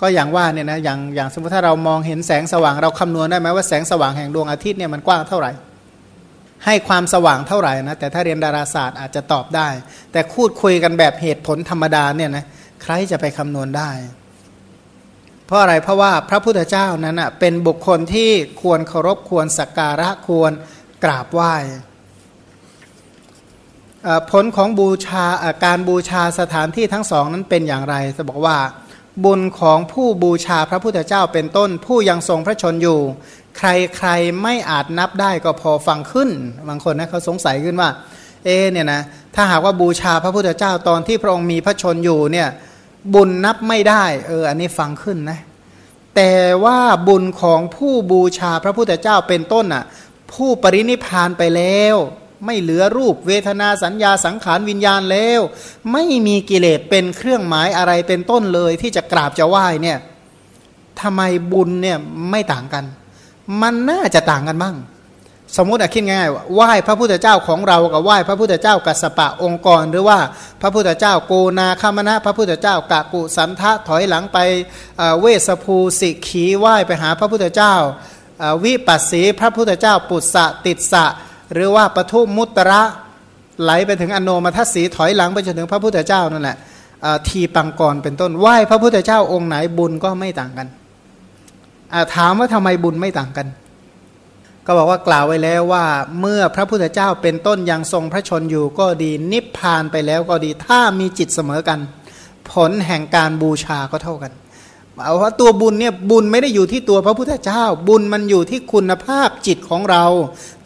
ก็อย่างว่าเนี่ยนะอย่างอย่างสมมติถ้าเรามองเห็นแสงสว่างเราคำนวณได้ไหมว่าแสงสว่างแห่งดวงอาทิตย์เนี่ยมันกว้างเท่าไหร่ ให้ความสว่างเท่าไหร่นะแต่ถ้าเรียนดาราศาสตร์อาจจะตอบได้ แต่คูดคุยกันแบบเหตุผลธรรมดาเนี่ยนะใครจะไปคำนวณได้ เพราะอะไรเพราะว่าพระพุทธเจ้านั้นอะเป็นบุคคลที่ควรเคารพควรสักการะควรกราบไหว้ผลของบูชาการบูชาสถานที่ทั้งสองนั้นเป็นอย่างไรจะบอกว่า บุญของผู้บูชาพระพุทธเจ้าเป็นต้น ผู้ยังทรงพระชนอยู่ ใครใครไม่อาจนับได้ก็พอฟังขึ้น บางคนนะเขาสงสัยขึ้นว่า เอเนี่ยนะถ้าหากว่าบูชาพระพุทธเจ้าตอนที่พระองค์มีพระชนอยู่เนี่ยบุญนับไม่ได้เอออันนี้ฟังขึ้นนะแต่ว่าบุญของผู้บูชาพระพุทธเจ้าเป็นต้นอะผู้ปรินิพานไปแล้ว ไม่เหลือรูปเวทนาสัญญาสังขารวิญญาณแล้ว ไม่มีกิเลสเป็นเครื่องหมายอะไรเป็นต้นเลยที่จะกราบจะไหว้เนี่ยทำไมบุญเนี่ยไม่ต่างกัน มันน่าจะต่างกันบ้าง สมมติอะคิดง่ายๆไหว้พระพุทธเจ้าของเรากับไหว้พระพุทธเจ้ากัสปะองค์กร หรือว่าพระพุทธเจ้าโกนาคามณะพระพุทธเจ้ากะกุสันทะถอยหลังไปเวสภูสิขีไหว้ไปหาพระพุทธเจ้าวิปัสสีพระพุทธเจ้าปุตสะติดสะ หรือว่าปทุมุตระไหลไปถึงอโนมัทสีถอยหลังไปจนถึงพระพุทธเจ้านั่นแหละทีปังกรเป็นต้นไหว้พระพุทธเจ้าองค์ไหนบุญก็ไม่ต่างกันถามว่าทำไมบุญไม่ต่างกัน ก็บอกว่ากล่าวไว้แล้วว่าเมื่อพระพุทธเจ้าเป็นต้นยังทรงพระชนอยู่ก็ดีนิพพานไปแล้วก็ดีถ้ามีจิตเสมอกัน ผลแห่งการบูชาก็เท่ากัน เอาว่าตัวบุญเนี่ยบุญไม่ได้อยู่ที่ตัวพระพุทธเจ้า บุญมันอยู่ที่คุณภาพจิตของเรา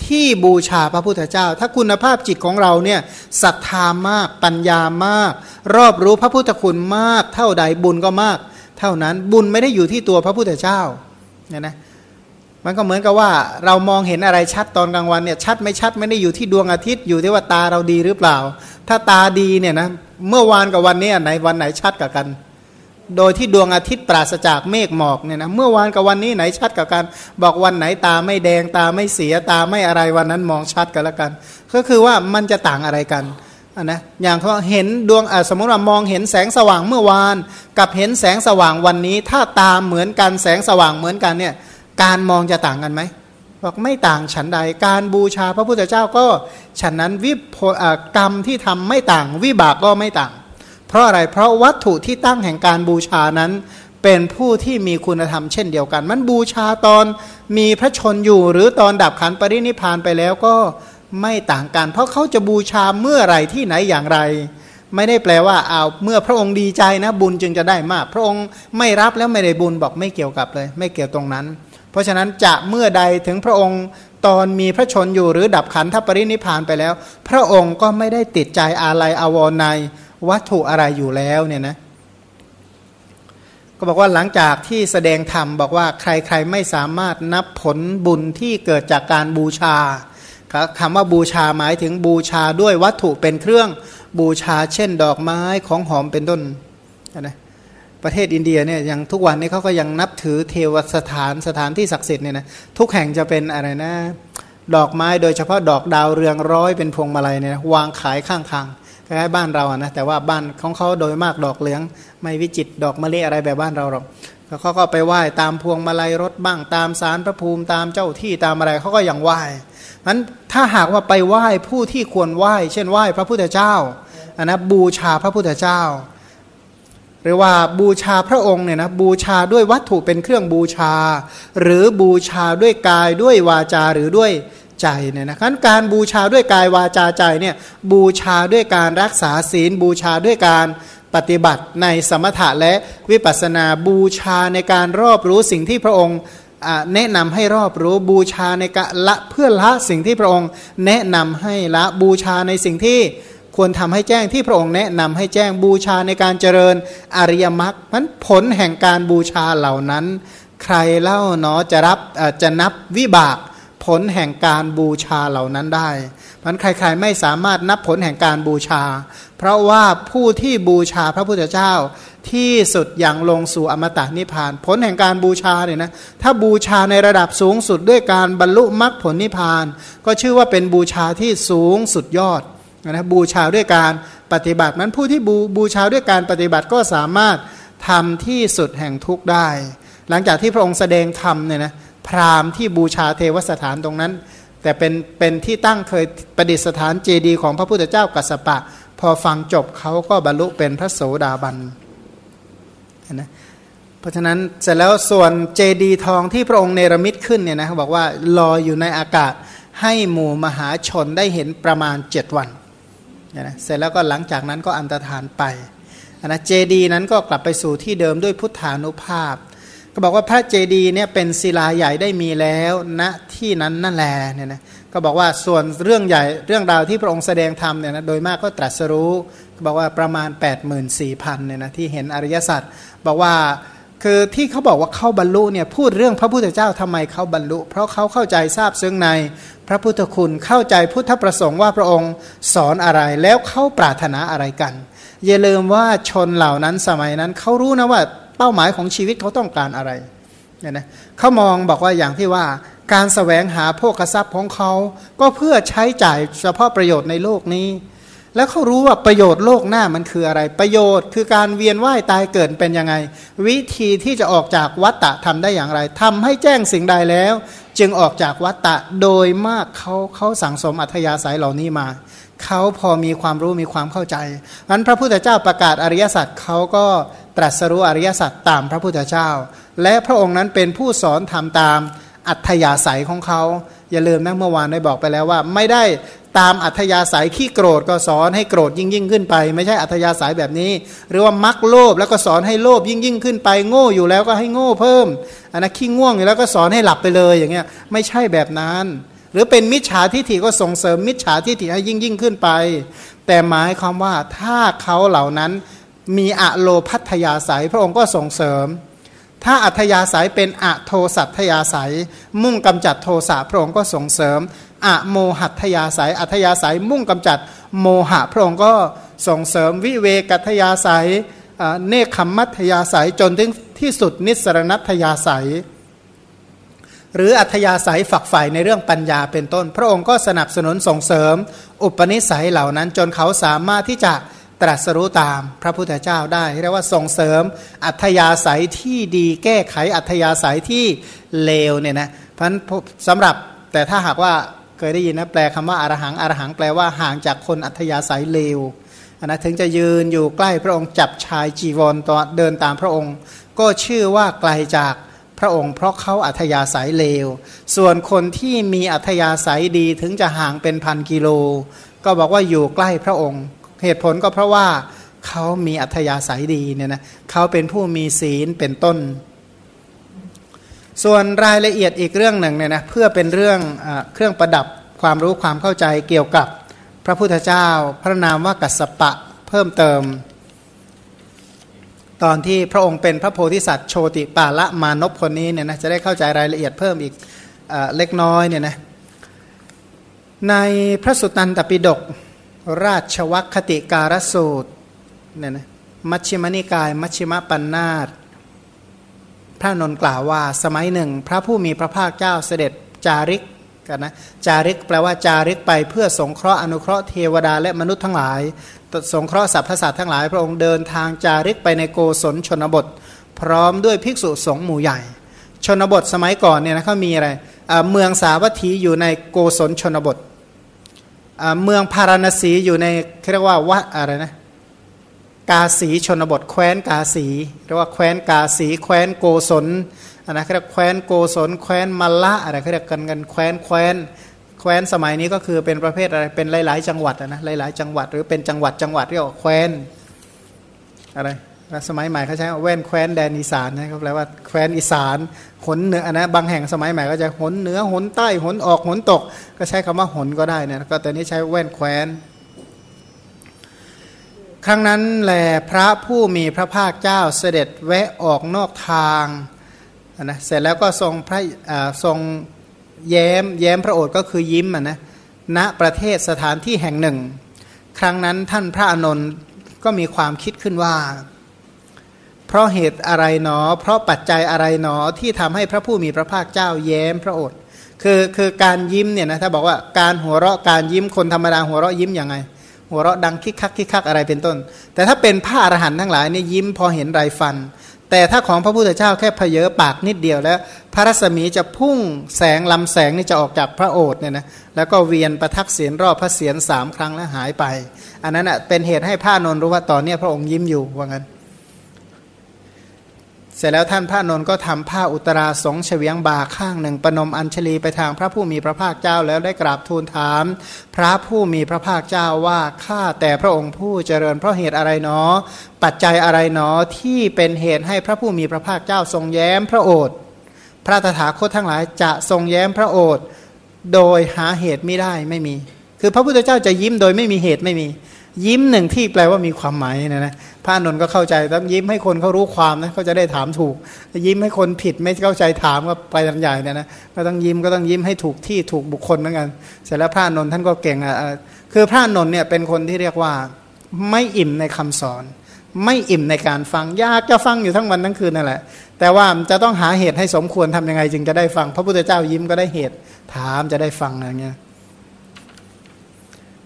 ที่บูชาพระพุทธเจ้า ถ้าคุณภาพจิตของเราเนี่ยศรัทธามากปัญญามาก รอบรู้พระพุทธคุณมาก เท่าใดบุญก็มาก เท่านั้นบุญไม่ได้อยู่ที่ตัวพระพุทธเจ้าเนี่ยนะมันก็เหมือนกับว่าเรามองเห็นอะไรชัดตอนกลางวันเนี่ยชัดไม่ชัดไม่ได้อยู่ที่ดวงอาทิตย์อยู่ที่ว่าตาเราดีหรือเปล่า ถ้าตาดีเนี่ยนะเมื่อวานกับวันนี้ไหนวันไหนชัดกับกัน โดยที่ดวงอาทิตย์ปราศจากเมฆหมอกเนี่ยนะเมื่อวานกับวันนี้ไหนชัดกับกันบอกวันไหนตาไม่แดงตาไม่เสียตาไม่อะไรวันนั้นมองชัดกันแล้วกัน ก็คือว่ามันจะต่างอะไรกันนะอย่างเขาเห็นดวงสมมติว่ามองเห็นแสงสว่างเมื่อวาน กับเห็นแสงสว่างวันนี้ ถ้าตาเหมือนกันแสงสว่างเหมือนกันเนี่ยการมองจะต่างกันไหมบอกไม่ต่างฉันใดการบูชาพระพุทธเจ้าก็ ฉันนั้นวิปกรรมที่ทำไม่ต่าง วิบากก็ไม่ต่าง เพราะอะไรเพราะวัตถุที่ตั้งแห่งการบูชานั้น เป็นผู้ที่มีคุณธรรมเช่นเดียวกัน มันบูชาตอนมีพระชนอยู่ หรือตอนดับขันปรินิพานไปแล้วก็ไม่ต่างกัน เพราะเขาจะบูชาเมื่อไรที่ไหนอย่างไร ไม่ได้แปลว่าเอาเมื่อพระองค์ดีใจนะบุญจึงจะได้มาก พระองค์ไม่รับแล้วไม่ได้บุญบอกไม่เกี่ยวกับเลย ไม่เกี่ยวตรงนั้น เพราะฉะนั้นจะเมื่อใดถึงพระองค์ตอนมีพระชนอยู่หรือดับขันทปรินิพานไปแล้ว พระองค์ก็ไม่ได้ติดใจอาลัยอาวรใน วัตถุอะไรอยู่แล้วเนี่ยนะก็บอกว่าหลังจากที่แสดงธรรมบอกว่าใครๆไม่สามารถนับผลบุญที่เกิดจากการบูชาคำว่าบูชาหมายถึงบูชาด้วยวัตถุเป็นเครื่องบูชาเช่นดอกไม้ของหอมเป็นต้นนะประเทศอินเดียเนี่ยยังทุกวันนี้เขาก็ยังนับถือเทวสถานสถานที่ศักดิ์สิทธิ์เนี่ยนะทุกแห่งจะเป็นอะไรนะ ดอกไม้โดยเฉพาะดอกดาวเรืองร้อยเป็นพวงมาลัยเนี่ยวางขายข้างทาง คล้ายบ้านเราอะนะแต่ว่าบ้านของเขาโดยมากดอกเหลือง ไม่วิจิตดอกมะลิอะไรแบบบ้านเราหรอกเขาก็ไปไหว้ตามพวงมาลัยรถบ้างตามสารพระภูมิตามเจ้าที่ตามอะไรเขาก็ยังไหว้นั้นถ้าหากว่าไปไหว้ผู้ที่ควรไหว้ เช่นไหว้พระพุทธเจ้าอันนะบูชาพระพุทธเจ้า หรือว่าบูชาพระองค์เนี่ยนะบูชาด้วยวัตถุเป็นเครื่องบูชา หรือบูชาด้วยกายด้วยวาจาหรือด้วย ใจเนี่ยนะการบูชาด้วยกายวาจาใจเนี่ยบูชาด้วยการรักษาศีล บูชาด้วยการปฏิบัติในสมถะและวิปัสนาบูชาในการรอบรู้สิ่งที่พระองค์แนะนำให้รอบรู้บูชาในการละเพื่อละสิ่งที่พระองค์แนะนำให้ละบูชาในสิ่งที่ควรทำให้แจ้งที่พระองค์แนะนำให้แจ้งบูชาในการเจริญอริยมรรคมันผลแห่งการบูชาเหล่านั้น ใครเล่าเนาะจะรับจะนับวิบาก ผลแห่งการบูชาเหล่านั้นได้มันใคร ๆ ไม่สามารถนับผลแห่งการบูชา เพราะว่าผู้ที่บูชาพระพุทธเจ้าที่สุดอย่างลงสู่อมตะนิพพาน ผลแห่งการบูชาเนี่ยนะถ้าบูชาในระดับสูงสุดด้วยการบรรลุมรรคผลนิพพาน ก็ชื่อว่าเป็นบูชาที่สูงสุดยอดนะบูชาด้วยการปฏิบัตินั้นผู้ที่บูบูชาด้วยการปฏิบัติก็สามารถทำที่สุดแห่งทุกได้ หลังจากที่พระองค์แสดงธรรมเนี่ยนะ พราหมณ์ที่บูชาเทวสถานตรงนั้น แต่เป็นเป็นที่ตั้งเคยประดิษฐานเจดีย์ของพระพุทธเจ้ากัสสปะ พอฟังจบเขาก็บรรลุเป็นพระโสดาบันนะเพราะฉะนั้นเสร็จแล้วส่วนเจดีย์ทองที่พระองค์เนรมิตขึ้นเนี่ยนะเขาบอกว่าลอยอยู่ในอากาศให้หมู่มหาชนได้เห็นประมาณเจ็ดวันนะเสร็จแล้วก็หลังจากนั้นก็อันตรธานไปนะเจดีนั้นก็กลับไปสู่ที่เดิมด้วยพุทธานุภาพ ก็บอกว่าพระเจดีย์เนี่ยเป็นศิลาใหญ่ได้มีแล้วณนะที่นั้นนั่นแหละเนี่ยนะก็บอกว่าส่วนเรื่องใหญ่เรื่องราวที่พระองค์แสดงธรรมเนี่ยนะโดยมากก็ตรัสรู้บอกว่าประมาณ 8 4 0 0 0เนี่ยนะที่เห็นอริยสัจบอกว่าคือที่เขาบอกว่าเข้าบรรลุเนี่ยพูดเรื่องพระพุทธเจ้าทำไมเข้าบรรลุ เพราะเขาเข้าใจทราบซึ่งในพระพุทธคุณเข้าใจพุทธประสงค์ว่าพระองค์สอนอะไรแล้วเขาปรารถนาอะไรกัน อย่าลืมว่าชนเหล่านั้นสมัยนั้นเขารู้นะว่า เป้าหมายของชีวิตเขาต้องการอะไรเนี่ยนะเขามองบอกว่าอย่างที่ว่าการสแสวงหาโภคทรัพย์ของเขาก็เพื่อใช้จ่ายเฉพาะประโยชน์ในโลกนี้ แล้วเขารู้ว่าประโยชน์โลกหน้ามันคืออะไร ประโยชน์คือการเวียนว่ายตายเกิดเป็นยังไง วิธีที่จะออกจากวัฏฏะทำได้อย่างไรทำให้แจ้งสิ่งใดแล้ว จึงออกจากวัฏฏะโดยมากเขาเขาสั่งสมอัธยาศัยเหล่านี้มาเขาพอมีความรู้มีความเข้าใจนั้นพระพุทธเจ้าประกาศอริยสัจเขาก็ ตรัสรู้อริยสัจตามพระพุทธเจ้า และพระองค์นั้นเป็นผู้สอนทำตามอัธยาศัยของเขา อย่าลืมนะเมื่อวานได้บอกไปแล้วว่า ไม่ได้ตามอัธยาศัยขี้โกรธก็สอนให้โกรธยิ่งยิ่งขึ้นไป ไม่ใช่อัธยาศัยแบบนี้ หรือว่ามักโลภแล้วก็สอนให้โลภยิ่งยิ่งขึ้นไป โง่อยู่แล้วก็ให้โง่เพิ่มอันนั้นขี้ง่วงอยู่แล้วก็สอนให้หลับไปเลยอย่างเงี้ยไม่ใช่แบบนั้น หรือเป็นมิจฉาทิฏฐิก็ส่งเสริมมิจฉาทิฏฐิให้ยิ่งยิ่งขึ้นไป แต่หมายความว่าถ้าเขาเหล่านั้น มีอะโลพัทยาศัยพระองค์ก็ส่งเสริม ถ้าอัธยาศัยเป็นอะโทสัตยาศัยมุ่งกำจัดโทสะพระองค์ก็ส่งเสริมอะโมหัตยาสายอัธยาศัยมุ่งกำจัดโมหะพระองค์ก็ส่งเสริมวิเวกัตยาศัยเนคขมัตยาศัยจนถึงที่สุดนิสรณัตยาศัยหรืออัธยาศัยฝักใฝ่ในเรื่องปัญญาเป็นต้น พระองค์ก็สนับสนุนส่งเสริม อุปนิสัยเหล่านั้นจนเขาสามารถที่จะ ตรัสรู้ตามพระพุทธเจ้าได้เรียกว่าส่งเสริมอัธยาศัยที่ดีแก้ไขอัธยาศัยที่เลวเนี่ยนะเพราะสำหรับแต่ถ้าหากว่าเคยได้ยินนะแปลคำว่าอารหังอารหังแปลว่าห่างจากคนอัธยาศัยเลวนะถึงจะยืนอยู่ใกล้พระองค์จับชายจีวรตอนเดินตามพระองค์ ก็ชื่อว่าไกลจากพระองค์ เพราะเขาอัธยาศัยเลว ส่วนคนที่มีอัธยาศัยดีถึงจะห่างเป็นพันกิโล ก็บอกว่าอยู่ใกล้พระองค์ เหตุผลก็เพราะว่าเขามีอัธยาศัยดีเนี่ยนะเขาเป็นผู้มีศีลเป็นต้น ส่วนรายละเอียดอีกเรื่องหนึ่งเนี่ยนะเพื่อเป็นเรื่องอเครื่องประดับความรู้ความเข้าใจเกี่ยวกับพระพุทธเจ้า พระนามว่ากัสปะเพิ่มเติม ตอนที่พระองค์เป็นพระโพธิสัตว์โชติปาละมานพคนนี้เนี่ยนะจะได้เข้าใจรายละเอียดเพิ่มอีกอเล็กน้อยเนี่ยนะในพระสุตตันตปิฎก ราชวัคติการสูตรเนี่ยนะมัชฌิมนิกาย มัชฌิมปัญนาตพระนนกล่าวว่า สมัยหนึ่ง พระผู้มีพระภาคเจ้าเสด็จจาริกกันนะจาริกแปลว่าจาริกไปเพื่อสงเคราะห์อนุเคราะห์เทวดาและมนุษย์ทั้งหลาย สงเคราะห์สรรพสัตว์ทั้งหลาย พระองค์เดินทางจาริกไปในโกศลชนบท พร้อมด้วยภิกษุสงฆ์หมู่ใหญ่ ชนบทสมัยก่อนเนี่ยนะเขามีอะไรเมืองสาวัตถีอยู่ในโกศลชนบท เมืองพาราณสีอยู่ในเรียกว่าวัดอะไรนะกาสีชนบทแคว้นกาสีเรียกว่าแคว้นกาสี แคว้นโกศลอันนะเรียกแคว้นโกศลแคว้นมัลละอะไรเขาเรียกกันกันแคว้นแคว้นแคว้นสมัยนี้ก็คือเป็นประเภทอะไรเป็นหลาย ๆ จังหวัดนะหลาย ๆ จังหวัด หรือเป็นจังหวัดจังหวัดเรียกว่าแคว้นอะไร สมัยใหม่เขาใช้แว่นแคว้นแดนอีสานนะครับแปลว่าแคว้นอีสานหนเหนือนะบางแห่งสมัยใหม่ก็จะหนเหนือหนใต้หนออกหนตก ก็ใช้คำว่าหนก็ได้นี่ยก็แต่นี้ใช้แว่นแคว้นครั้งนั้นแหลพระผู้มีพระภาคเจ้าเสด็จแวะออกนอกทางนะเสร็จแล้วก็ทรงพระทรงแย้มแย้มพระโอษฐ์ก็คือยิ้มนะณประเทศสถานที่แห่งหนึ่ง ครั้งนั้นท่านพระอนนท์ก็มีความคิดขึ้นว่า เพราะเหตุอะไรหนอ เพราะปัจจัยอะไรหนอที่ทำให้พระผู้มีพระภาคเจ้าแย้มพระโอษฐ์คือคือการยิ้มเนี่ยนะถ้าบอกว่าการหัวเราะการยิ้มคนธรรมดาหัวเราะยิ้มยังไง หัวเราะดังคิกคักคิกคักอะไรเป็นต้น แต่ถ้าเป็นพระอรหันต์ทั้งหลายนี่ยิ้มพอเห็นไรฟัน แต่ถ้าของพระพุทธเจ้าแค่เพเยอปากนิดเดียวแล้ว พระรัศมีจะพุ่งแสงลำแสงนี่จะออกจากพระโอษฐ์เนี่ยนะแล้วก็เวียนประทักเสียนรอบพระเสียรสามครั้งแล้วหายไป อันนั้นอะเป็นเหตุให้พระนนรู้ว่าตอนนี้พระองค์ยิ้มอยู่ว่างั้น เสร็จแล้วท่านพระนนท์ก็ทำผ้าอุตราสงเฉวียงบาข้างหนึ่งปนมอัญชลีไปทางพระผู้มีพระภาคเจ้าแล้วได้กราบทูลถาม พระผู้มีพระภาคเจ้าว่าข้าแต่พระองค์ผู้เจริญเพราะเหตุอะไรเนอ ปัจจัยอะไรเนอที่เป็นเหตุให้พระผู้มีพระภาคเจ้าทรงแย้มพระโอษฐ์พระตถาคตทั้งหลายจะทรงแย้มพระโอษฐ์โดยหาเหตุไม่ได้ไม่มี คือพระพุทธเจ้าจะยิ้มโดยไม่มีเหตุไม่มี ยิ้มหนึ่งที่แปลว่ามีความหมายนะนะพระนนท์ก็เข้าใจต้องยิ้มให้คนเขารู้ความนะเขาจะได้ถามถูก ยิ้มให้คนผิดไม่เข้าใจถามก็ไปกันใหญ่เนี่ยนะก็ต้องยิ้มก็ต้องยิ้มให้ถูกที่ถูกบุคคลเหมือนกัน เสร็จแล้วพระนนท์ท่านก็เก่งอะคือพระนนท์เนี่ยเป็นคนที่เรียกว่าไม่อิ่มในคำสอน ไม่อิ่มในการฟังยากจะฟังอยู่ทั้งวันทั้งคืนนั่นแหละ แต่ว่าจะต้องหาเหตุให้สมควรทำยังไงจึงจะได้ฟัง พระพุทธเจ้ายิ้มก็ได้เหตุถามจะได้ฟังอะไรเงี้ย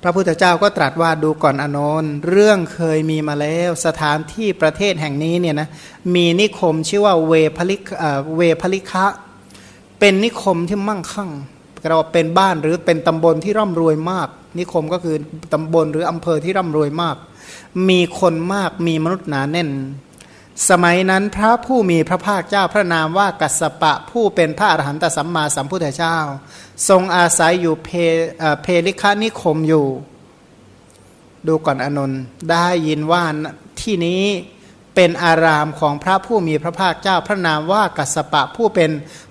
ระพุทธเจ้าก็ตรัสว่าดูก่อนอนนท์เรื่องเคยมีมาแล้วสถานที่ประเทศแห่งนี้เนี่ยนะมีนิคมชื่อว่าเวพลิกเวพลิคะเป็นนิคมที่มั่งคั่งเราเป็นบ้านหรือเป็นตำบลที่ร่ำรวยมาก นิคมก็คือตำบลหรืออำเภอที่ร่ำรวยมาก มีคนมากมีมนุษย์หนาแน่น สมัยนั้นพระผู้มีพระภาคเจ้าพระนามว่ากัสปะผู้เป็นพระอรหันตสัมมาสัมพุทธเจ้า ทรงอาศัยอยู่เพเพลิคานิคมอยู่ ดูก่อนอนนท์ได้ยินว่าที่นี้เป็นอารามของพระผู้มีพระภาคเจ้า พระนามว่ากัสปะผู้เป็น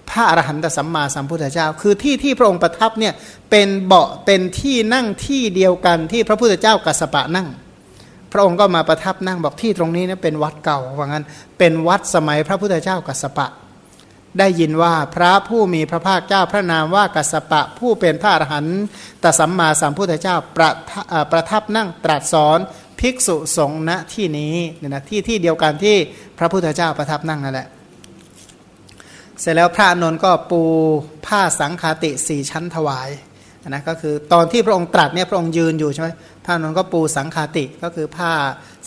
พระอรหันตสัมมาสัมพุทธเจ้า คือที่ที่พระองค์ประทับเนี่ยเป็นเบาะเป็นที่นั่งที่เดียวกันที่พระพุทธเจ้ากัสปะนั่ง พระองค์ก็มาประทับนั่งบอกที่ตรงนี้นี่ยเป็นวัดเก่าว่างั้น เป็นวัดสมัยพระพุทธเจ้ากัสปะ ได้ยินว่าพระผู้มีพระภาคเจ้าพระนามว่ากัสปะ ผู้เป็นพระอรหันตสัมมาสัมพุทธเจ้าประประทับนั่งตรัสสอนภิกษุสงฆ์ณที่นี้เนี่ยนะที่ที่เดียวกันที่พระพุทธเจ้าประทับนั่งนั่นแหละ เสร็จแล้วพระนนท์ก็ปูผ้าสังคาติสี่ชั้นถวายนะก็คือตอนที่พระองค์ตรัสเนี่ยพระองค์ยืนอยู่ใช่ไหม พระนนท์ก็ปูสังคาติก็คือผ้า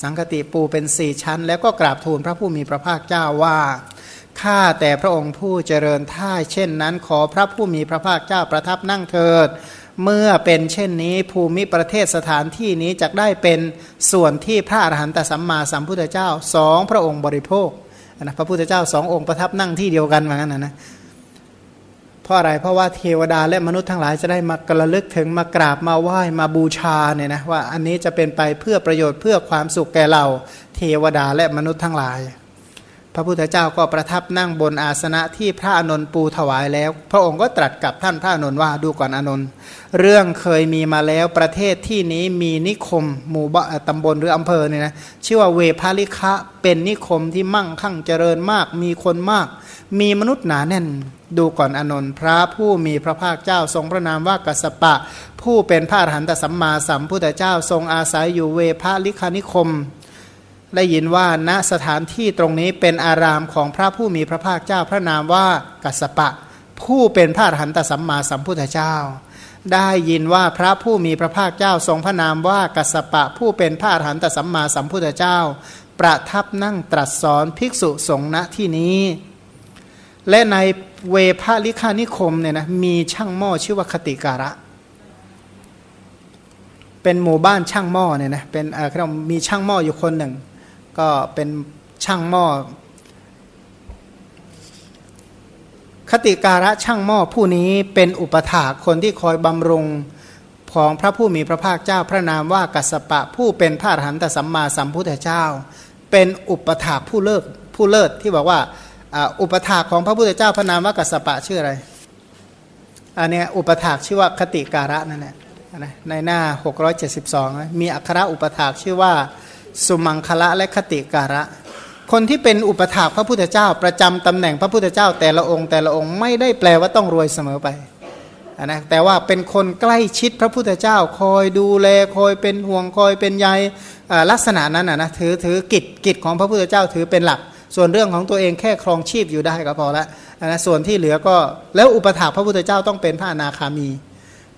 สังคติปูเป็นสี่ชั้น แล้วก็กราบทูลพระผู้มีพระภาคเจ้าว่าข้าแต่พระองค์ผู้เจริญท่าเช่นนั้น ขอพระผู้มีพระภาคเจ้าประทับนั่งเถิด เมื่อเป็นเช่นนี้ภูมิประเทศสถานที่นี้จะได้เป็นส่วนที่พระอรหันตสัมมาสัมพุทธเจ้าสองพระองค์บริโภคนะพระพุทธเจ้าสององค์ประทับนั่งที่เดียวกันเหมือนกันนะ เพราะอะไรเพราะว่าเทวดาและมนุษย์ทั้งหลายจะได้มากระลึกถึงมากราบมาไหว้มาบูชาเนี่ยนะว่าอันนี้จะเป็นไปเพื่อประโยชน์เพื่อความสุขแก่เราเทวดาและมนุษย์ทั้งหลาย ระพุทธเจ้าก็ประทับนั่งบนอาสนะที่พระอนนท์ปูถวายแล้ว พระองค์ก็ตรัสกับท่านพระอนนท์ว่าดูก่อนอนนท์เรื่องเคยมีมาแล้วประเทศที่นี้มีนิคม หมู่บ้านตำบลหรืออำเภอเนี่ยนะชื่อว่าเวพาลิคะเป็นนิคมที่มั่งคั่งเจริญมาก มีคนมาก มีมนุษย์หนาแน่น ดูก่อนอนนท์พระผู้มีพระภาคเจ้าทรงพระนามว่ากัสปะ ผู้เป็นพระอรหันตสัมมาสัมพุทธเจ้าทรงอาศัยอยู่เวพาลิคานิคม ได้ยินว่าณสถานที่ตรงนี้เป็นอารามของพระผู้มีพระภาคเจ้าพระนามว่ากัสปะ ผู้เป็นพระอรหันตสัมมาสัมพุทธเจ้า ได้ยินว่าพระผู้มีพระภาคเจ้าทรงพระนามว่ากัสปะ ผู้เป็นพระอรหันตสัมมาสัมพุทธเจ้า ประทับนั่งตรัสสอนภิกษุสงฆ์ณที่นี้ และในเวภาลิคานิคมเนี่ยนะมีช่างหม้อชื่อว่าคติการะเป็นหมู่บ้านช่างหม้อเนี่ยนะเป็นเอ่อมีช่างหม้ออยู่คนหนึ่ง ก็เป็นช่างหม้อ คติการะช่างหม้อผู้นี้เป็นอุปถาคนที่คอยบำรุงของพระผู้มีพระภาคเจ้าพระนามว่ากัสปะผู้เป็นพระอรหันตสัมมาสัมพุทธเจ้า เป็นอุปถาผู้เลิศผู้เลิศที่บอกว่าอุปถาของพระพุทธเจ้าพระนามว่ากัสปะชื่ออะไรอันนี้อุปถาชื่อว่าคติการะนั่นแหละในหน้า 672 มีอักขระอุปถาชื่อว่า สุมังคละและคติการะ คนที่เป็นอุปถากพระพุทธเจ้า ประจำตำแหน่งพระพุทธเจ้า แต่ละองค์แต่ละองค์ไม่ได้แปลว่าต้องรวยเสมอไปนะแต่ว่าเป็นคนใกล้ชิดพระพุทธเจ้า คอยดูแลคอยเป็นห่วงคอยเป็นใยลักษณะนั้นนะถือถือกิจกิจของพระพุทธเจ้าถือเป็นหลัก ส่วนเรื่องของตัวเองแค่ครองชีพอยู่ได้ก็พอละนะส่วนที่เหลือก็แล้วอุปถากพระพุทธเจ้าต้องเป็นพระอนาคามี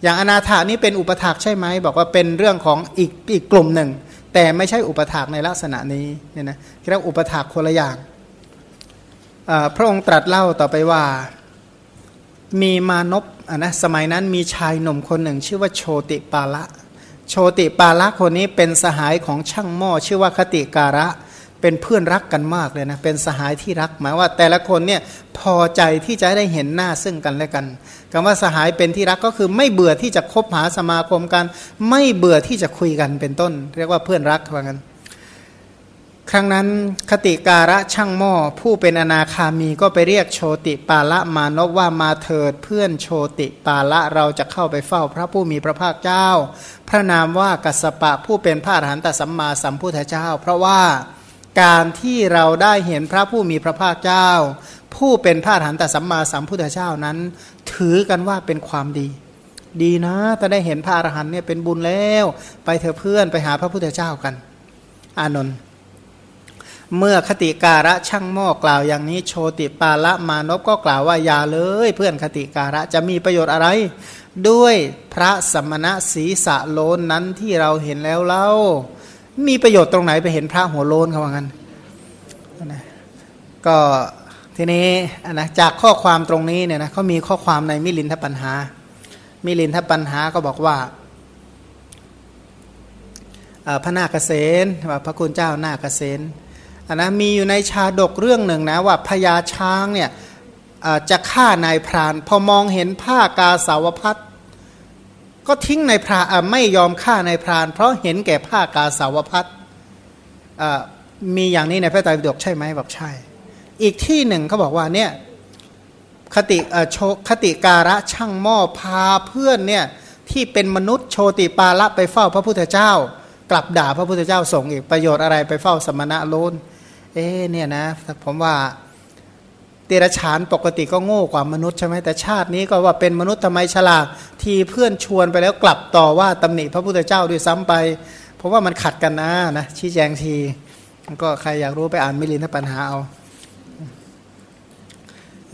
อย่างอนาถานี่เป็นอุปถากใช่ไหมบอกว่าเป็นเรื่องของอีกอีกกลุ่มหนึ่ง แต่ไม่ใช่อุปถากในลักษณะนี้เนี่ยนะเรียกอุปถากคนละอย่างพระองค์ตรัสเล่าต่อไปว่ามีมานพะนะสมัยนั้นมีชายหนุ่มคนหนึ่ง ชื่อว่าโชติปาละ โชติปาละคนนี้เป็นสหายของช่างหม้อชื่อว่าคติการะ เป็นเพื่อนรักกันมากเลยนะเป็นสหายที่รักหมายว่าแต่ละคนเนี่ยพอใจที่จะได้เห็นหน้าซึ่งกันและกัน คำว่าสหายเป็นที่รักก็คือไม่เบื่อที่จะคบหาสมาคมกัน ไม่เบื่อที่จะคุยกันเป็นต้น เรียกว่าเพื่อนรักว่างั้น ครั้งนั้นคติการะช่างหม้อผู้เป็นอนาคามีก็ไปเรียกโชติปาละมานพว่ามาเถิดเพื่อนโชติปาละเราจะเข้าไปเฝ้าพระผู้มีพระภาคเจ้า พระนามว่ากัสปะผู้เป็นพระอรหันตสัมมาสัมพุทธเจ้า เพราะว่า การที่เราได้เห็นพระผู้มีพระภาคเจ้า ผู้เป็นพระอรหันตสัมมาสัมพุทธเจ้านั้น ถือกันว่าเป็นความดี ดีนะถ้าได้เห็นพระอรหันต์เนี่ยเป็นบุญแล้ว ไปเถอะเพื่อนไปหาพระพุทธเจ้ากัน อานนท์เมื่อคติการะช่างหม้อกล่าวอย่างนี้โชติปาละมานพก็กล่าวว่าอย่าเลย เพื่อนคติการะจะมีประโยชน์อะไร ด้วยพระสมณะศีสะโลนนั้นที่เราเห็นแล้วเล่า มีประโยชน์ตรงไหนไปเห็นพระหัวโลนเขาว่างั้นนะก็ทีนี้นะจากข้อความตรงนี้เนี่ยนะเขามีข้อความในมิลินทปัญหา มิลินทปัญหาก็บอกว่าพระนาคเษนว่าพระคุณเจ้านาคเษนนนะมีอยู่ในชาดกเรื่องหนึ่งนะว่าพญาช้างเนี่ยจะฆ่านายพราน พอมองเห็นผ้ากาสาวพัด ก็ทิ้งในพราไม่ยอมฆ่าในพราน เพราะเห็นแก่ผ้ากาสาวพัดมีอย่างนี้ในพระไตรปิฎกใช่ไหมบอกใช่ อีกที่หนึ่งเขาบอกว่าเนี่ยคติโชคติการะช่างหม้อพาเพื่อนเนี่ยที่เป็นมนุษย์โชติปาละไปเฝ้าพระพุทธเจ้า กลับด่าพระพุทธเจ้าส่งอีกประโยชน์อะไรไปเฝ้าสมณะโลนเอ๊เนี่ยนะผมว่า เตระฉานปกติก็โง่กว่ามนุษย์ใช่ไหมแต่ชาตินี้ก็ว่าเป็นมนุษย์ทำไมฉลาดทีเพื่อนชวนไปแล้วกลับต่อว่าตำหนิพระพุทธเจ้าด้วยซ้ำไป เพราะว่ามันขัดกันนะนะชี้แจงทีก็ใครอยากรู้ไปอ่านมิลินทปัญหาเอา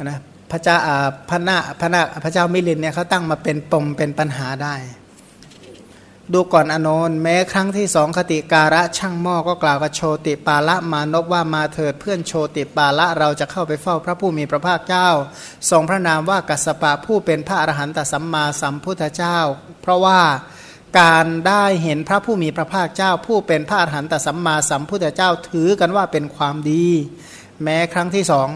นะพระเจ้าพระนาพระนาพระเจ้ามิลินเนี่ยเขาตั้งมาเป็นปมเป็นปัญหาได้ ดูก่อนอนนแม้ครั้งที่สองคติการะช่างหม้อก็กล่าวกับโชติปาละมานพว่ามาเถิดเพื่อนโชติปาละเราจะเข้าไปเฝ้าพระผู้มีพระภาคเจ้า ทรงพระนามว่ากัสปะผู้เป็นพระอรหันตสัมมาสัมพุทธเจ้า เพราะว่าการได้เห็นพระผู้มีพระภาคเจ้า ผู้เป็นพระอรหันตสัมมาสัมพุทธเจ้าถือกันว่าเป็นความดี แม้ครั้งที่สอง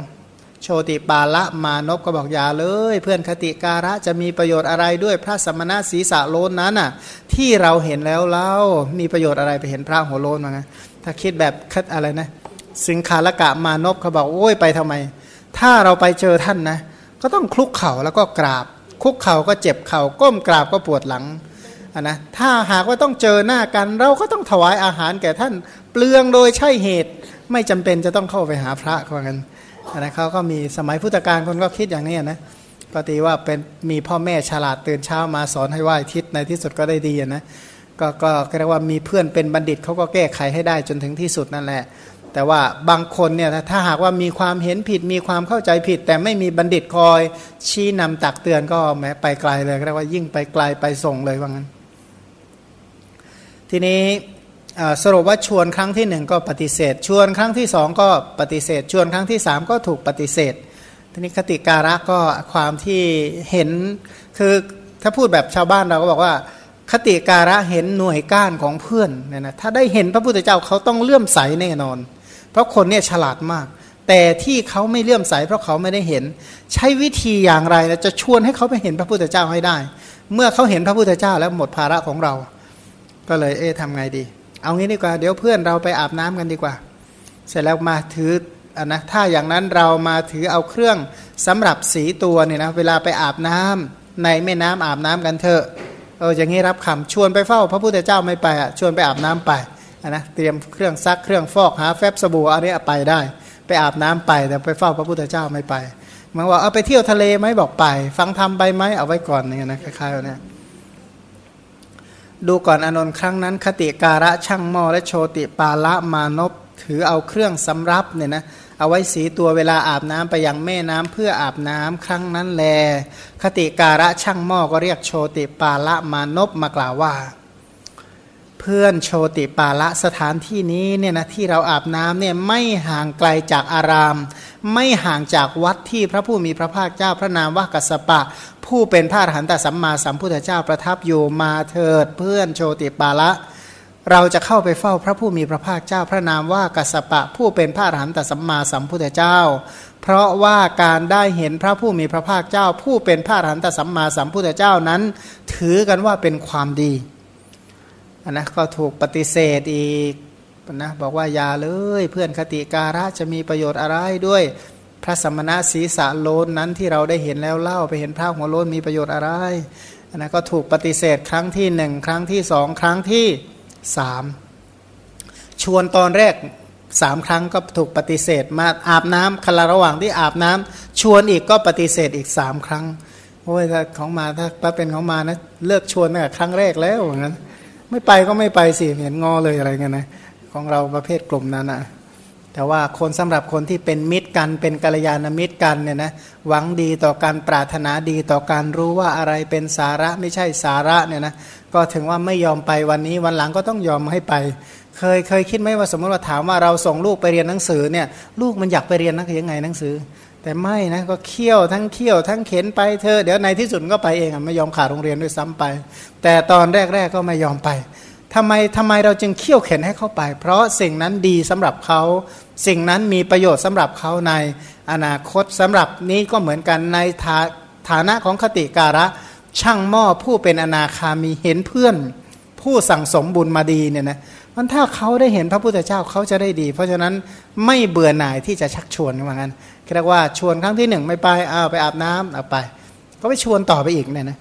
โชติปาละมานพก็บอกอย่าเลย เพื่อนคติการะจะมีประโยชน์อะไรด้วยพระสมณะศีสะโลนนั้นน่ะ ที่เราเห็นแล้วเล่ามีประโยชน์อะไรไปเห็นพระหัวโลนมาไงถ้าคิดแบบคัดอะไรนะ สิงคาลกะมานพเขาบอกโอ้ยไปทำไม ถ้าเราไปเจอท่านนะ ก็ต้องคลุกเข่าแล้วก็กราบ คุกเข่าก็เจ็บเข่าก้มกราบก็ปวดหลังะนะถ้าหากว่าต้องเจอหน้ากัน เราก็ต้องถวายอาหารแก่ท่าน เปลืองโดยใช่เหตุ ไม่จำเป็นจะต้องเข้าไปหาพระเขากัน นะเขาก็มีสมัยพุทธกาลคนก็คิดอย่างนี้นะปฏิว่าเป็นมีพ่อแม่ฉลาดตื่นเช้ามาสอนให้ไหว้ทิศในที่สุดก็ได้ดีนะก็ก็เรียกว่ามีเพื่อนเป็นบัณฑิตเขาก็แก้ไขให้ได้จนถึงที่สุดนั่นแหละ แต่ว่าบางคนเนี่ยถ้าหากว่ามีความเห็นผิดมีความเข้าใจผิด แต่ไม่มีบัณฑิตคอย ชี้นำตักเตือนก็แม้ไปไกลเลยเรียกว่ายิ่งไปไกลไปส่งเลยว่างั้น ทีนี้ สรุปว่าชวนครั้งที่หนึ่งก็ปฏิเสธ ชวนครั้งที่สองก็ปฏิเสธ ชวนครั้งที่สามก็ถูกปฏิเสธทีนี้คติการะก็ความที่เห็นคือถ้าพูดแบบชาวบ้านเราก็บอกว่า คติการะเห็นหน่วยก้านของเพื่อนเนี่ยนะถ้าได้เห็นพระพุทธเจ้าเขาต้องเลื่อมใสแน่นอน เพราะคนเนี่ยฉลาดมาก แต่ที่เขาไม่เลื่อมใส เพราะเขาไม่ได้เห็น ใช้วิธีอย่างไรจะชวนให้เขาไปเห็นพระพุทธเจ้าให้ได้ เมื่อเขาเห็นพระพุทธเจ้าแล้วหมดภาระของเรา ก็เลยเอ๊ะทำไงดี เอางี้ดีกว่า เดี๋ยวเพื่อนเราไปอาบน้ำกันดีกว่า เสร็จแล้วมาถืออนนะถ้าอย่างนั้นเรามาถือเอาเครื่องสำหรับสีตัวเนี่ยนะเวลาไปอาบน้ำในแม่น้ำอาบน้ำกันเถอะเอออย่างนี้รับคำชวนไปเฝ้า พระพุทธเจ้าไม่ไปอะชวนไปอาบน้ำไปนะเตรียมเครื่องซักเครื่องฟอกหาแฟบสบู่อะไรไปได้ ไปอาบน้ำไปแต่ไปเฝ้าพระพุทธเจ้าไม่ไปมันว่าเอาไปเที่ยวทะเลไหมบอกไป ฟังทำไปไหมเอาไว้ก่อนเนี่ยนะคล้ายๆเนี่ย ดูก่อนอนนท์ครั้งนั้น คติการะช่างหม้อและโชติปาละมานพถือเอาเครื่องสำรับเนี่ยนะเอาไว้สีตัวเวลาอาบน้ำไปยังแม่น้ำเพื่ออาบน้ำครั้งนั้นแล คติการะช่างหม้อก็เรียกโชติปาละมานพมากล่าวว่า เพื่อนโชติปาละสถานที่นี้เนี่ยนะที่เราอาบน้ำเนี่ยไม่ห่างไกลจากอาราม ไม่ห่างจากวัดที่พระผู้มีพระภาคเจ้าพระนามว่ากัสสปะ ผู้เป็นพระอรหันตสัมมาสัมพุทธเจ้าประทับอยู่มาเถิดเพื่อนโชติปาละ เราจะเข้าไปเฝ้าพระผู้มีพระภาคเจ้าพระนามว่ากัสปะ ผู้เป็นพระอรหันตสัมมาสัมพุทธเจ้า เพราะว่าการได้เห็นพระผู้มีพระภาคเจ้า ผู้เป็นพระอรหันตสัมมาสัมพุทธเจ้านั้น ถือกันว่าเป็นความดีนนะก็ถูกปฏิเสธอีก นะบอกว่าอย่าเลยเพื่อนคติการะจะมีประโยชน์อะไรด้วยพระสมณะศีสะโลนนั้นที่เราได้เห็นแล้วเล่าไปเห็นพระหัวโลนมีประโยชน์อะไรนะก็ถูกปฏิเสธครั้งที่หนึ่งครั้งที่สองครั้งที่สามชวนตอนแรกสามครั้งก็ถูกปฏิเสธมาอาบน้ำคลาระหว่างที่อาบน้ำชวนอีกก็ปฏิเสธอีกสามครั้งโอ้ยถ้าของมาถ้าถ้าเป็นของมานะเลิกชวนตั้งแต่ครั้งแรกแล้วอย่างนั้นไม่ไปก็ไม่ไปสิเห็นงอเลยอะไรเงี้ยนะ ของเราประเภทกลุ่มนั้นนะแต่ว่าคนสำหรับคนที่เป็นมิตรกันเป็นกัลยาณมิตรกันเนี่ยนะหวังดีต่อการปรารถนาดีต่อการรู้ว่าอะไรเป็นสาระไม่ใช่สาระเนี่ยนะก็ถึงว่าไม่ยอมไปวันนี้วันหลังก็ต้องยอมให้ไป เคยเคยคิดไหมว่าสมมติว่าถามว่าเราส่งลูกไปเรียนหนังสือเนี่ยลูกมันอยากไปเรียนนักยังไงหนังสือ แต่ไม่นะก็เคี่ยวทั้งเคี่ยวทั้งเข็นไปเธอเดี๋ยวในที่สุดก็ไปเองไม่ยอมขาดโรงเรียนด้วยซ้ำไป แต่ตอนแรก ๆก็ไม่ยอมไป ทำไมทำไมเราจึงเคี่ยวเข็นให้เข้าไป เพราะสิ่งนั้นดีสำหรับเขา สิ่งนั้นมีประโยชน์สำหรับเขาในอนาคตสำหรับนี้ก็เหมือนกันในฐานะของคติการะ ช่างหม้อผู้เป็นอนาคามีเห็นเพื่อน ผู้สั่งสมบุญมาดีเนี่ยนะมันถ้าเขาได้เห็นพระพุทธเจ้าเขาจะได้ดี เพราะฉะนั้นไม่เบื่อหน่ายที่จะชักชวนว่างั้นเรียกว่าชวนครั้งที่หนึ่งไม่ไปเอาไปอาบน้ำเอาไป ก็ไปชวนต่อไปอีกเนี่ยนะ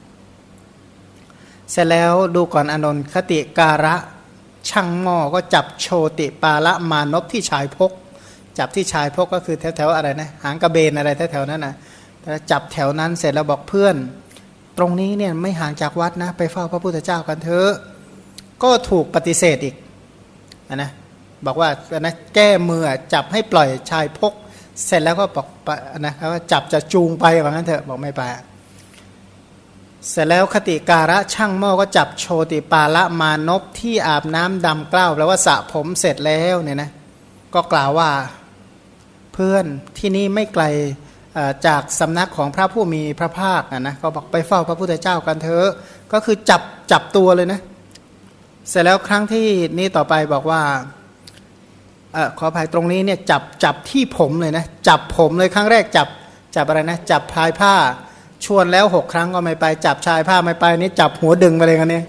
เสร็จแล้วดูก่อนอนนท์คติการะช่างหม้อก็จับโชติปาละมานพที่ชายพก จับที่ชายพกก็คือแถวๆอะไรนะหางกระเบนอะไรแถวๆนั้นนะจับแถวนั้นเสร็จแล้วบอกเพื่อน ตรงนี้เนี่ยไม่ห่างจากวัดนะ ไปเฝ้าพระพุทธเจ้ากันเถอะก็ถูกปฏิเสธอีกนะบอกว่านะแก้มือจับให้ปล่อยชายพก เสร็จแล้วก็บอกนะว่าจับจะจูงไปว่างั้นเถอะบอกไม่ไป เสร็จแล้วคติการะช่างหม้อก็จับโชติปาละมานพที่อาบน้ำดำกล้าวแปลว่าสระผมเสร็จแล้วเนี่ยนะก็กล่าวว่าเพื่อนที่นี่ไม่ไกลจากสำนักของพระผู้มีพระภาคนะก็บอกไปเฝ้าพระพุทธเจ้ากันเถอะก็คือจับจับตัวเลยนะ เสร็จแล้วครั้งที่นี้ต่อไปบอกว่าอขออภัยตรงนี้เนี่ยจับจับที่ผมเลยนะจับผมเลยครั้งแรกจับจับอะไรนะจับพายผ้า ชวนแล้วหกครั้งก็ไม่ไป จับชายผ้าไม่ไปนี่จับหัวดึงไปเลยกันนี่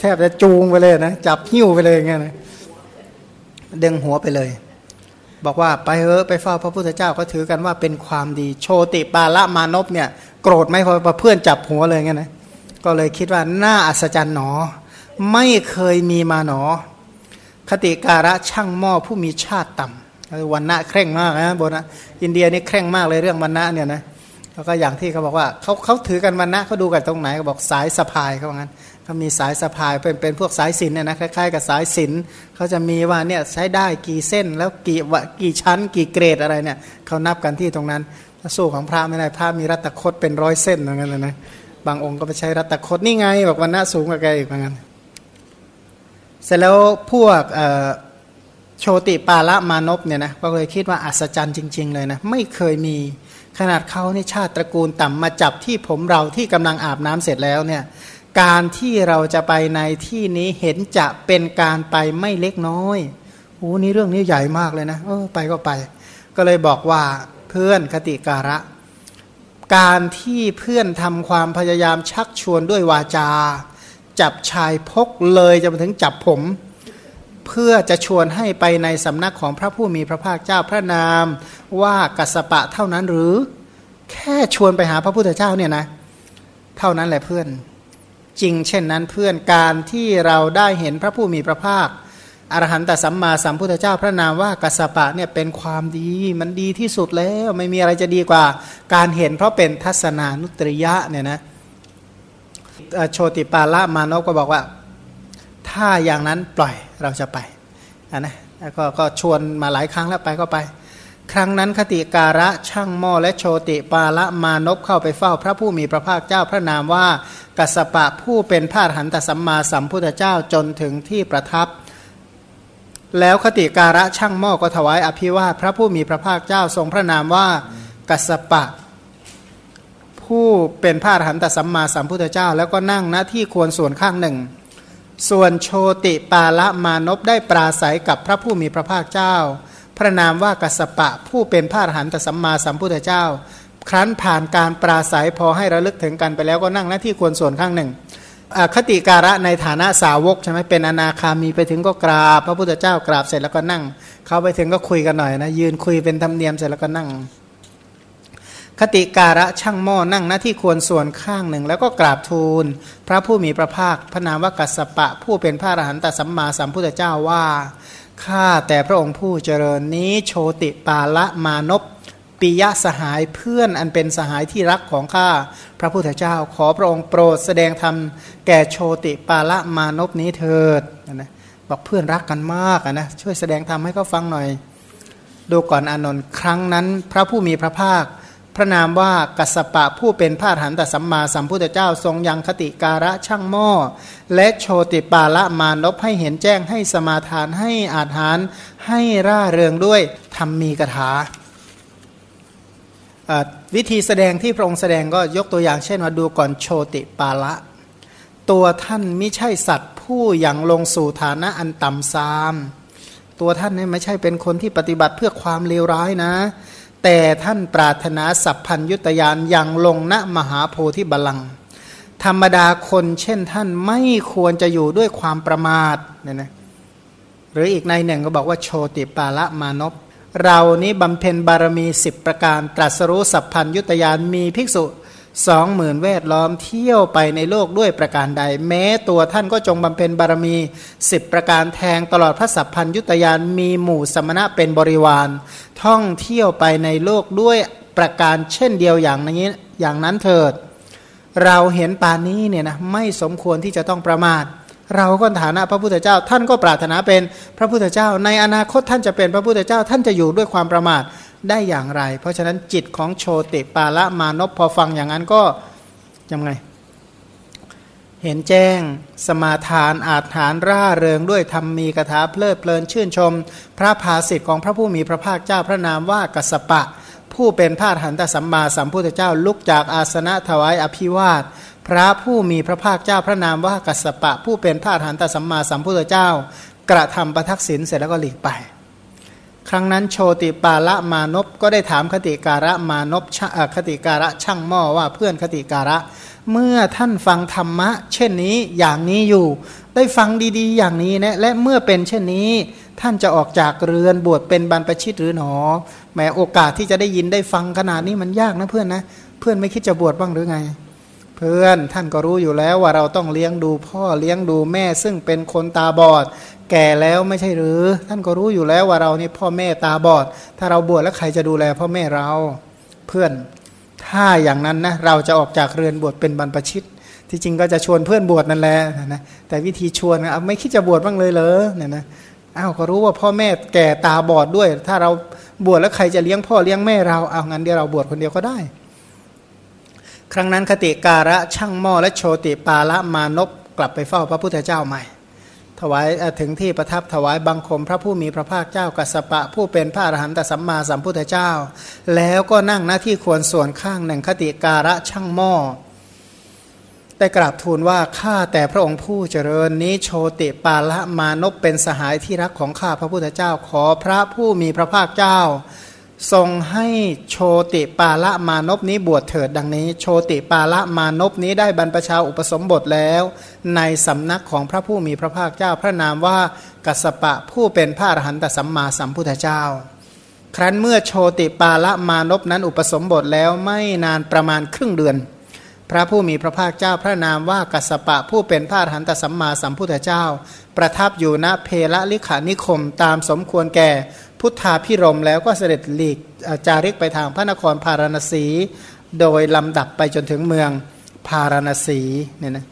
แทบจะจูงไปเลยนะจับหิ้วไปเลยอย่างเงี้ยนะดึงหัวไปเลย บอกว่าไปเออไปเฝ้าพระพุทธเจ้าก็ถือกันว่าเป็นความดีโชติปาละมานพเนี่ย โกรธไหมพอเพื่อนจับหัวเลยไงนะก็เลยคิดว่าน่าอัศจรรย์หนอ ไม่เคยมีมาหนอ คติการะช่างหม้อผู้มีชาติต่ำวันณะเคร่งมากนะบนะอินเดียนี่เคร่งมากเลยเรื่องวันณะเนี่ยนะ แล้วก็อย่างที่เขาบอกว่าเขาเขาถือกันวันณะเขาดูกันตรงไหนเขาบอกสายสะพายเขาบอกงั้นเขามีสายสะพายเป็นเป็นพวกสายสินเนี่ยนะคล้ายๆกับสายสินเขาจะมีว่าเนี่ยใช้ได้กี่เส้นแล้วกี่วะกี่ชั้น กี่เกรดอะไรเนี่ยเขานับกันที่ตรงนั้นถ้าสู้ของพระไม่ได้พระมีรัตคดเป็นร้อยเส้นอย่างนั้นเลยนะบางองค์ก็ไปใช้รัตคดนี่ไงบอกวันน้าสูงกว่าแกอีกเหมือนกันเสร็จแล้วพวกโชติปาละมานพเนี่ยนะก็เลยคิดว่าอัศจรรย์จริง ๆ เลยนะไม่เคยมี ขนาดเขาในชาติตระกูลต่ำมาจับที่ผมเราที่กำลังอาบน้ำเสร็จแล้วเนี่ยการที่เราจะไปในที่นี้เห็นจะเป็นการไปไม่เล็กน้อยโอ้นี่เรื่องนี้ใหญ่มากเลยนะเออไปก็ไป ก็เลยบอกว่าเพื่อนคติการะ การที่เพื่อนทำความพยายามชักชวนด้วยวาจา จับชายพกเลยจะมาถึงจับผม เพื่อจะชวนให้ไปในสำนักของพระผู้มีพระภาคเจ้าพระนามว่ากัสปะเท่านั้นหรือ แค่ชวนไปหาพระพุทธเจ้าเนี่ยนะเท่านั้นแหละเพื่อน จริงเช่นนั้นเพื่อนการที่เราได้เห็นพระผู้มีพระภาคอรหันตสัมมาสัมพุทธเจ้าพระนามว่ากัสปะเนี่ยเป็นความดีมันดีที่สุดแล้วไม่มีอะไรจะดีกว่า การเห็นเพราะเป็นทัศนานุตริยะเนี่ยนะโชติปาละมานพก็บอกว่า ถ้าอย่างนั้นปล่อยเราจะไปนะแล้วก็ก็ชวนมาหลายครั้งแล้วไปก็ไป ครั้งนั้นคติการะช่างหม้อและโชติปาละมานพเข้าไปเฝ้าพระผู้มีพระภาคเจ้าพระนามว่ากัสปะผู้เป็นพาหันตสัมมาสัมพุทธเจ้าจนถึงที่ประทับ แล้วคติการะช่างหม้อก็ถวายอภิวาทพระผู้มีพระภาคเจ้าทรงพระนามว่ากัสปะ ผู้เป็นพาหันตสัมมาสัมพุทธเจ้า แล้วก็นั่งหน้าที่ควรส่วนข้างหนึ่ง ส่วนโชติปาละมานพได้ปราศัยกับพระผู้มีพระภาคเจ้า พระนามว่ากัสปะผู้เป็นพระอรหันตสัมมาสัมพุทธเจ้า ครั้นผ่านการปราศัยพอให้ระลึกถึงกันไปแล้วก็นั่งหน้าที่ควรส่วนข้างหนึ่งคติการะในฐานะสาวกใช่ไหมเป็นอนาคามีไปถึงก็กราบ พระพุทธเจ้ากราบเสร็จแล้วก็นั่ง เขาไปถึงก็คุยกันหน่อยนะยืนคุยเป็นธรรมเนียมเสร็จแล้วก็นั่ง คติการะช่างหม้อนั่งหน้าที่ควรส่วนข้างหนึ่ง แล้วก็กราบทูล พระผู้มีพระภาคพระนามว่ากัสปะ ผู้เป็นพระอรหันตสัมมาสัมพุทธเจ้าว่าข้าแต่พระองค์ผู้เจริญนี้โชติปาละมานพปิยะสหายเพื่อนอันเป็นสหายที่รักของข้าพระพุทธเจ้า ขอพระองค์โปรดแสดงธรรมแก่โชติปาละมานพนี้เถิดนะบอกเพื่อนรักกันมากนะช่วยแสดงธรรมให้เขาฟังหน่อย ดูก่อนอนนท์ครั้งนั้น พระผู้มีพระภาค พระนามว่ากัสปะผู้เป็นพาหันตสัมมาสัมพุทธเจ้าทรงยังคติการะช่างหม้อ และโชติปาละมานพให้เห็นแจ้งให้สมาทานให้อาหารให้ร่าเริงด้วยทำมีกถาวิธีแสดงที่พระองค์แสดงก็ยกตัวอย่างเช่นว่าดูก่อนโชติปาละ ตัวท่านไม่ใช่สัตว์ผู้ย่างลงสู่ฐานะอันต่ำซาม ตัวท่านเนี่ยไม่ใช่เป็นคนที่ปฏิบัติเพื่อความเลวร้ายนะ แต่ท่านปรารถนาสัพพัญยุตยานอย่างลงณมหาโพธิบาลัง ธรรมดาคนเช่นท่านไม่ควรจะอยู่ด้วยความประมาทเนี่ยนะหรืออีกในหนึ่งก็บอกว่าโชติปาละมานพเรานี้บำเพ็ญบารมีสิบประการตรัสรู้สัพพัญยุตยานมีภิกษุ สองหมื่นเวทล้อมเที่ยวไปในโลกด้วยประการใด แม้ตัวท่านก็จงบำเพ็ญบารมีสิบประการแทงตลอดพระสัพพัญยุตยานมีหมู่สมณะเป็นบริวาร ท่องเที่ยวไปในโลกด้วยประการเช่นเดียวอย่างนี้อย่างนั้นเถิด เราเห็นปานนี้เนี่ยนะไม่สมควรที่จะต้องประมาท เราก็ฐานะพระพุทธเจ้า ท่านก็ปรารถนาเป็นพระพุทธเจ้า ในอนาคตท่านจะเป็นพระพุทธเจ้า ท่านจะอยู่ด้วยความประมาท ได้อย่างไร เพราะฉะนั้นจิตของโชติปาละมานพพอฟังอย่างนั้นก็ยังไง เห็นแจ้งสมาทานอาถานร่าเริงด้วยธรรมมีกถาเพลิดเพลินชื่นชม พระภาสิทธิ์ของพระผู้มีพระภาคเจ้าพระนามว่ากัสปะ ผู้เป็นพาหันตสัมมาสัมพุทธเจ้าลุกจากอาสนะถวายอภิวาทพระผู้มีพระภาคเจ้าพระนามว่ากัสปะ ผู้เป็นพาหันตสัมมาสัมพุทธเจ้า กระทำประทักษิณเสร็จแล้วก็หลีกไป ครั้งนั้นโชติปาละมานพก็ได้ถามคติการะมานพคติการะช่างหม้อว่าเพื่อนคติการะ เมื่อท่านฟังธรรมะ เช่นนี้อย่างนี้อยู่ ได้ฟังดีๆ อย่างนี้นะและเมื่อเป็นเช่นนี้ ท่านจะออกจากเรือนบวชเป็นบรรพชิตหรือหนอแม้โอกาสที่จะได้ยินได้ฟังขนาดนี้มันยากนะเพื่อนนะ เพื่อนไม่คิดจะบวชบ้างหรือไง เพื่อนท่านก็รู้อยู่แล้วว่าเราต้องเลี้ยงดูพ่อเลี้ยงดูแม่ซึ่งเป็นคนตาบอด แก่แล้วไม่ใช่หรือ ท่านก็รู้อยู่แล้วว่าเรานี่พ่อแม่ตาบอด ถ้าเราบวชแล้วใครจะดูแลพ่อแม่เราเพื่อน ถ้าอย่างนั้นนะเราจะออกจากเรือนบวชเป็นบรรพชิต ที่จริงก็จะชวนเพื่อนบวชนั่นแหละนะแต่วิธีชวนเอาไม่คิดจะบวชบ้างเลยเหรอเนี่ยนะอ้าวก็รู้ว่าพ่อแม่แก่ตาบอดด้วย ถ้าเราบวชแล้วใครจะเลี้ยงพ่อเลี้ยงแม่เราเอางั้นเดี๋ยวเราบวชคนเดียวก็ได้ ครั้งนั้นคติการะช่างหม้อและโชติปาละมานพกลับไปเฝ้าพระพุทธเจ้าใหม่ ถวายถึงที่ประทับถวายบังคมพระผู้มีพระภาคเจ้ากัสปะ ผู้เป็นพระอรหันตสัมมาสัมพุทธเจ้า แล้วก็นั่งหน้าที่ควรส่วนข้างหนึ่งคติการะช่างหม้อได้กราบทูลว่าข้าแต่พระองค์ผู้เจริญนี้โชติปาละมานพเป็นสหายที่รักของข้าพระพุทธเจ้าขอพระผู้มีพระภาคเจ้า ทรงให้โชติปาละมานพนี้บวชเถิดดังนี้ โชติปาละมานพนี้ได้บรรพชาอุปสมบทแล้ว ในสำนักของพระผู้มีพระภาคเจ้าพระนามว่ากัสปะผู้เป็นพระอรหันตสัมมาสัมพุทธเจ้า ครั้นเมื่อโชติปาละมานพนั้นอุปสมบทแล้วไม่นานประมาณครึ่งเดือน พระผู้มีพระภาคเจ้าพระนามว่ากัสปะผู้เป็นพระอรหันตสัมมาสัมพุทธเจ้า ประทับอยู่ณเพละลิขานิคมตามสมควรแก่ พุทธาพิรมแล้วก็เสด็จหลีกจาริกไปทางพระนครพาราณสี โดยลำดับไปจนถึงเมืองพาราณสีเนี่ยนะ